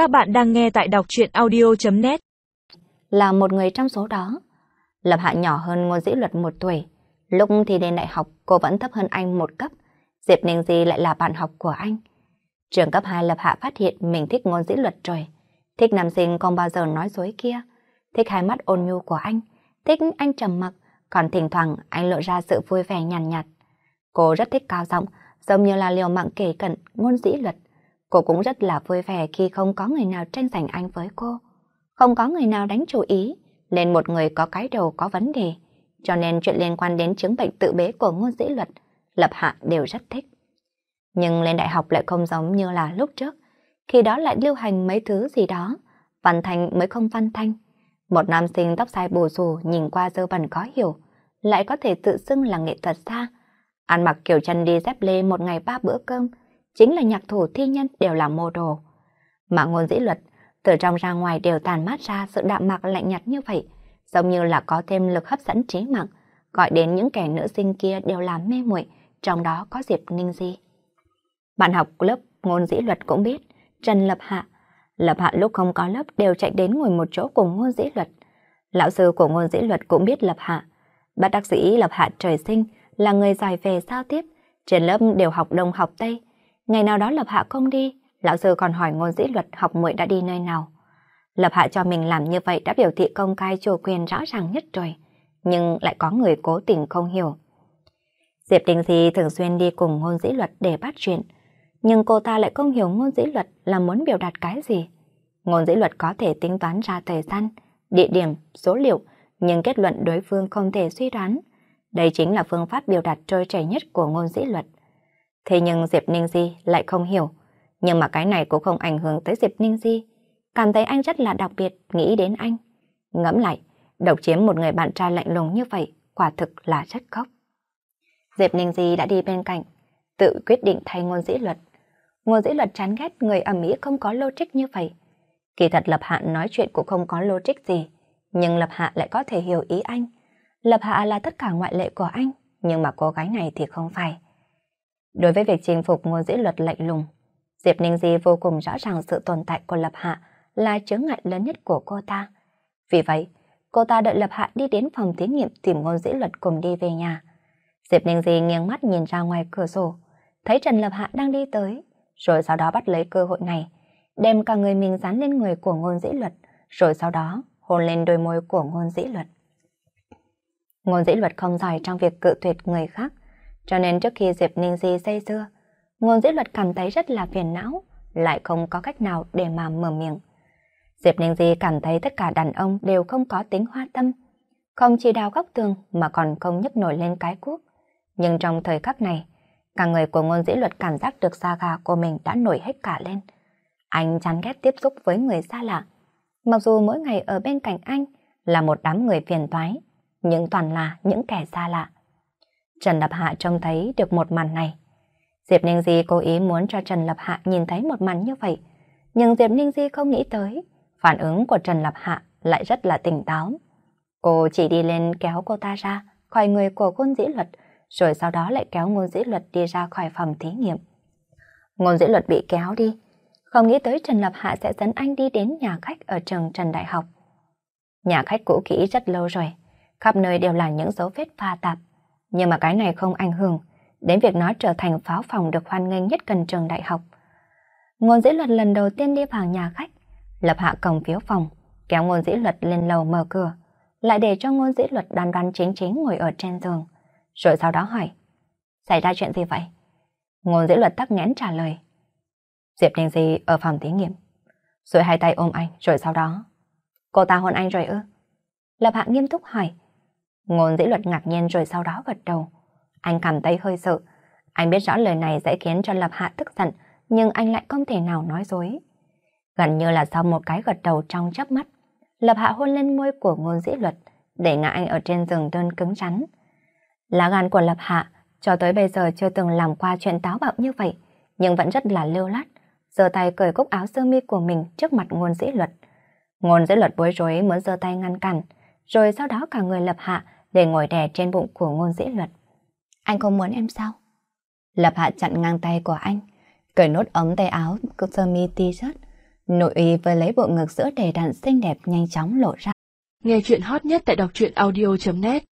Các bạn đang nghe tại đọc truyện audio.net Là một người trong số đó. Lập Hạ nhỏ hơn Ngôn Dĩ Luật một tuổi. Lúc thì đến đại học, cô vẫn thấp hơn anh một cấp. Diệp Ninh Di lại là bạn học của anh. Trường cấp 2 Lập Hạ phát hiện mình thích Ngôn Dĩ Luật rồi. Thích nam sinh không bao giờ nói dối kia. Thích hai mắt ôn nhu của anh. Thích anh trầm mặc, còn thỉnh thoảng anh lộ ra sự vui vẻ nhàn nhạt, nhạt. Cô rất thích cao giọng, giống như là liều mạng kể cận Ngôn Dĩ Luật. Cô cũng rất là vui vẻ khi không có người nào tranh giành anh với cô. Không có người nào đánh chú ý lên một người có cái đầu có vấn đề. Cho nên chuyện liên quan đến chứng bệnh tự bế của ngôn dĩ luật, Lập Hạ đều rất thích. Nhưng lên đại học lại không giống như là lúc trước. Khi đó lại lưu hành mấy thứ gì đó, văn thanh mới không văn thanh. Một nam sinh tóc dài bù xù nhìn qua dơ bẩn có hiểu, lại có thể tự xưng là nghệ thuật xa, Ăn mặc kiểu chân đi dép lê một ngày ba bữa cơm, chính là nhạc thủ thi nhân đều là mô đồ. Mà ngôn dĩ luật, từ trong ra ngoài đều tàn mát ra sự đạm mạc lạnh nhạt như vậy, giống như là có thêm lực hấp dẫn trí mạng, gọi đến những kẻ nữ sinh kia đều là mê muội, trong đó có Diệp Ninh Di. Bạn học lớp ngôn dĩ luật cũng biết, Trần Lập Hạ. Lập Hạ lúc không có lớp đều chạy đến ngồi một chỗ cùng ngôn dĩ luật. Lão sư của ngôn dĩ luật cũng biết Lập Hạ. Bác đặc sĩ Lập Hạ trời sinh là người giỏi về giao tiếp, trên lớp đều học đông học tây, Ngày nào đó Lập Hạ không đi, lão sư còn hỏi ngôn dĩ luật học muội đã đi nơi nào. Lập Hạ cho mình làm như vậy đã biểu thị công khai chủ quyền rõ ràng nhất rồi, nhưng lại có người cố tình không hiểu. Diệp Đình Di thường xuyên đi cùng ngôn dĩ luật để bắt chuyện, nhưng cô ta lại không hiểu ngôn dĩ luật là muốn biểu đạt cái gì. Ngôn dĩ luật có thể tính toán ra thời gian, địa điểm, số liệu, nhưng kết luận đối phương không thể suy đoán. Đây chính là phương pháp biểu đạt trôi chảy nhất của ngôn dĩ luật. Thế nhưng Diệp Ninh Di lại không hiểu. Nhưng mà cái này cũng không ảnh hưởng tới Diệp Ninh Di. Cảm thấy anh rất là đặc biệt, nghĩ đến anh. Ngẫm lại, độc chiếm một người bạn trai lạnh lùng như vậy, quả thực là rất khóc. Diệp Ninh Di đã đi bên cạnh, tự quyết định thay ngôn dĩ luật. Ngôn dĩ luật chán ghét người ở Mỹ không có logic như vậy. Kỳ thật Lập Hạ nói chuyện cũng không có logic gì, nhưng Lập Hạ lại có thể hiểu ý anh. Lập Hạ là tất cả ngoại lệ của anh, nhưng mà cô gái này thì không phải. Đối với việc chinh phục ngô dĩ luật lạnh lùng, Diệp Ninh Di vô cùng rõ ràng sự tồn tại của Lập Hạ là chướng ngại lớn nhất của cô ta. Vì vậy, cô ta đợi Lập Hạ đi đến phòng thí nghiệm tìm ngô dĩ luật cùng đi về nhà. Diệp Ninh Di nghiêng mắt nhìn ra ngoài cửa sổ, thấy Trần Lập Hạ đang đi tới, rồi sau đó bắt lấy cơ hội này, đem cả người mình dán lên người của ngôn dĩ luật, rồi sau đó hôn lên đôi môi của ngôn dĩ luật. Ngôn dĩ luật không giỏi trong việc cự tuyệt người khác, cho nên trước khi Diệp Ninh Di say xưa, ngôn dĩ luật cảm thấy rất là phiền não, lại không có cách nào để mà mở miệng. Diệp Ninh Di cảm thấy tất cả đàn ông đều không có tính hoa tâm, không chỉ đào góc tường mà còn không nhấc nổi lên cái cuốc. Nhưng trong thời khắc này, cả người của ngôn dĩ luật cảm giác được xa gà của mình đã nổi hết cả lên. Anh chán ghét tiếp xúc với người xa lạ. Mặc dù mỗi ngày ở bên cạnh anh là một đám người phiền toái, nhưng toàn là những kẻ xa lạ. Trần Lập Hạ trông thấy được một màn này. Diệp Ninh Di cố ý muốn cho Trần Lập Hạ nhìn thấy một màn như vậy. Nhưng Diệp Ninh Di không nghĩ tới, phản ứng của Trần Lập Hạ lại rất là tỉnh táo. Cô chỉ đi lên kéo cô ta ra khỏi người của ngôn dĩ luật, rồi sau đó lại kéo ngôn dĩ luật đi ra khỏi phòng thí nghiệm. Ngôn dĩ luật bị kéo đi, không nghĩ tới Trần Lập Hạ sẽ dẫn anh đi đến nhà khách ở trường Trần Đại học. Nhà khách cũ kỹ rất lâu rồi, khắp nơi đều là những dấu vết pha tạp. Nhưng mà cái này không ảnh hưởng đến việc nó trở thành pháo phòng được hoan nghênh nhất cần trường đại học. Ngôn dĩ luật lần đầu tiên đi vào nhà khách, lập hạ cổng phiếu phòng, kéo ngôn dĩ luật lên lầu mở cửa, lại để cho ngôn dĩ luật đoan đoan chính chính ngồi ở trên giường, rồi sau đó hỏi, xảy ra chuyện gì vậy? Ngôn dĩ luật tắc nghẽn trả lời, Diệp Đình Di ở phòng thí nghiệm, rồi hai tay ôm anh, rồi sau đó, cô ta hôn anh rồi ư? Lập hạ nghiêm túc hỏi, Ngôn dĩ luật ngạc nhiên rồi sau đó gật đầu. Anh cảm thấy hơi sợ. Anh biết rõ lời này sẽ khiến cho Lập Hạ tức giận, nhưng anh lại không thể nào nói dối. Gần như là sau một cái gật đầu trong chớp mắt, Lập Hạ hôn lên môi của ngôn dĩ luật, để ngã anh ở trên giường đơn cứng rắn. Lá gan của Lập Hạ cho tới bây giờ chưa từng làm qua chuyện táo bạo như vậy, nhưng vẫn rất là lưu lát, giơ tay cởi cúc áo sơ mi của mình trước mặt ngôn dĩ luật. Ngôn dĩ luật bối rối muốn giơ tay ngăn cản, rồi sau đó cả người Lập Hạ để ngồi đè trên bụng của ngôn dĩ luật. Anh không muốn em sao? Lập Hạ chặn ngang tay của anh, cởi nốt ống tay áo, sơ mi t-shirt, Nội y với lấy bộ ngực giữa đầy đặn xinh đẹp nhanh chóng lộ ra. Nghe chuyện hot nhất tại đọc truyện audio.net